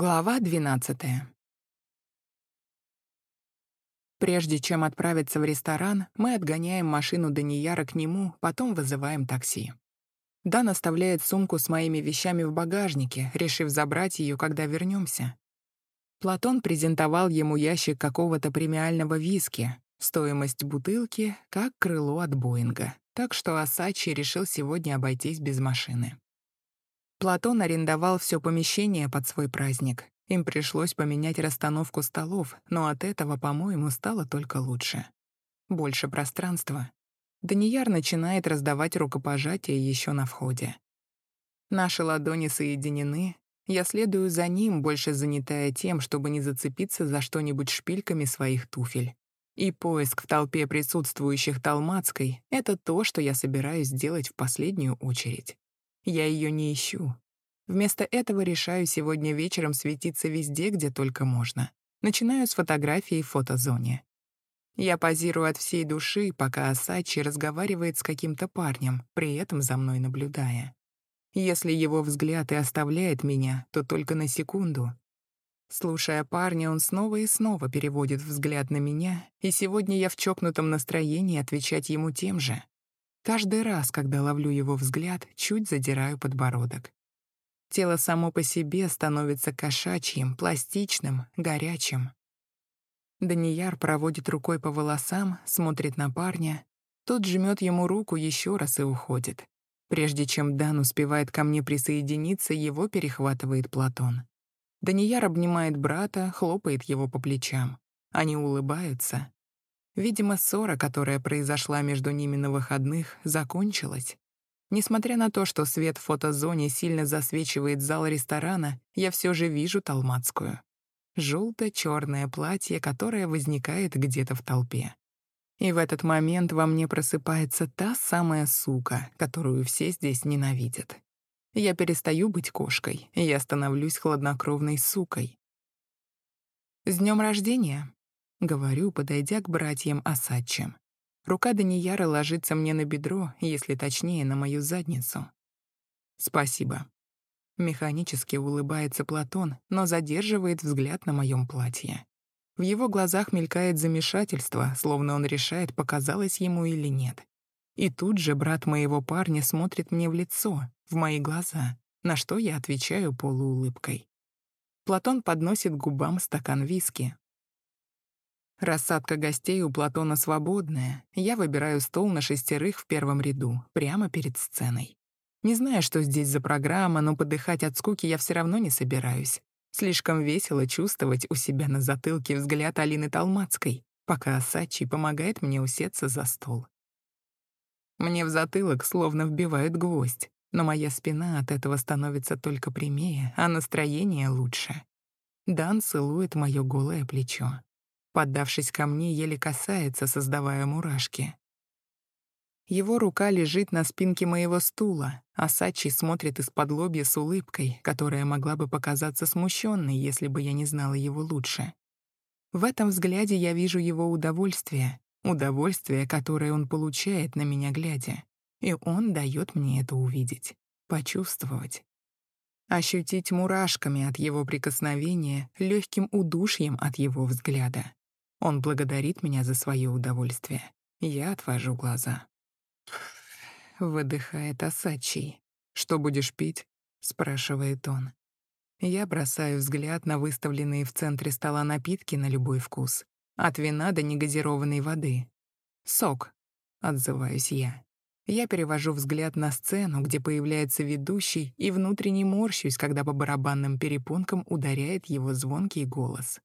Глава 12. Прежде чем отправиться в ресторан, мы отгоняем машину Данияра к нему, потом вызываем такси. Дан оставляет сумку с моими вещами в багажнике, решив забрать ее, когда вернемся. Платон презентовал ему ящик какого-то премиального виски, стоимость бутылки — как крыло от Боинга, так что Асачи решил сегодня обойтись без машины. Платон арендовал все помещение под свой праздник. Им пришлось поменять расстановку столов, но от этого, по-моему, стало только лучше. Больше пространства. Данияр начинает раздавать рукопожатия еще на входе. Наши ладони соединены. Я следую за ним, больше занятая тем, чтобы не зацепиться за что-нибудь шпильками своих туфель. И поиск в толпе присутствующих Талмацкой — это то, что я собираюсь сделать в последнюю очередь. Я ее не ищу. Вместо этого решаю сегодня вечером светиться везде, где только можно. Начинаю с фотографии в фотозоне. Я позирую от всей души, пока Асачи разговаривает с каким-то парнем, при этом за мной наблюдая. Если его взгляд и оставляет меня, то только на секунду. Слушая парня, он снова и снова переводит взгляд на меня, и сегодня я в чокнутом настроении отвечать ему тем же. Каждый раз, когда ловлю его взгляд, чуть задираю подбородок. Тело само по себе становится кошачьим, пластичным, горячим. Данияр проводит рукой по волосам, смотрит на парня. Тот жмет ему руку еще раз и уходит. Прежде чем Дан успевает ко мне присоединиться, его перехватывает Платон. Данияр обнимает брата, хлопает его по плечам. Они улыбаются. Видимо, ссора, которая произошла между ними на выходных, закончилась. Несмотря на то, что свет в фотозоне сильно засвечивает зал ресторана, я все же вижу Талмацкую. Желто-черное платье, которое возникает где-то в толпе. И в этот момент во мне просыпается та самая сука, которую все здесь ненавидят. Я перестаю быть кошкой, я становлюсь хладнокровной сукой. «С днем рождения!» — говорю, подойдя к братьям Асадчи. Рука Данияра ложится мне на бедро, если точнее, на мою задницу. «Спасибо». Механически улыбается Платон, но задерживает взгляд на моем платье. В его глазах мелькает замешательство, словно он решает, показалось ему или нет. И тут же брат моего парня смотрит мне в лицо, в мои глаза, на что я отвечаю полуулыбкой. Платон подносит губам стакан виски, Рассадка гостей у Платона свободная. Я выбираю стол на шестерых в первом ряду, прямо перед сценой. Не знаю, что здесь за программа, но подыхать от скуки я все равно не собираюсь. Слишком весело чувствовать у себя на затылке взгляд Алины Талмацкой, пока Асачи помогает мне усеться за стол. Мне в затылок словно вбивают гвоздь, но моя спина от этого становится только прямее, а настроение лучше. Дан целует моё голое плечо. Поддавшись ко мне, еле касается, создавая мурашки. Его рука лежит на спинке моего стула, а Сачи смотрит из-под лобья с улыбкой, которая могла бы показаться смущенной, если бы я не знала его лучше. В этом взгляде я вижу его удовольствие, удовольствие, которое он получает на меня глядя. И он дает мне это увидеть, почувствовать. Ощутить мурашками от его прикосновения, легким удушьем от его взгляда. Он благодарит меня за свое удовольствие. Я отвожу глаза. Выдыхает Асачи. «Что будешь пить?» — спрашивает он. Я бросаю взгляд на выставленные в центре стола напитки на любой вкус. От вина до негазированной воды. «Сок», — отзываюсь я. Я перевожу взгляд на сцену, где появляется ведущий, и внутренне морщусь, когда по барабанным перепонкам ударяет его звонкий голос.